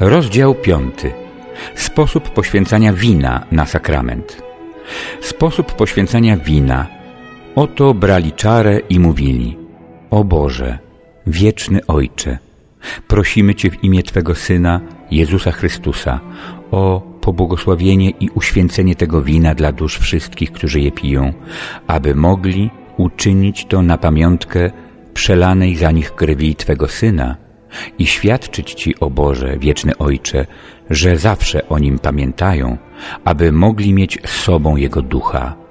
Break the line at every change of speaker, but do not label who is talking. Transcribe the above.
Rozdział piąty. Sposób poświęcania wina na sakrament. Sposób poświęcania wina. Oto brali czarę i mówili: O Boże, wieczny Ojcze, prosimy Cię w imię Twego Syna, Jezusa Chrystusa, o pobłogosławienie i uświęcenie tego wina dla dusz wszystkich, którzy je piją, aby mogli uczynić to na pamiątkę przelanej za nich krwi Twego Syna i świadczyć Ci, o Boże, wieczny Ojcze, że zawsze o Nim pamiętają, aby mogli mieć z sobą Jego Ducha.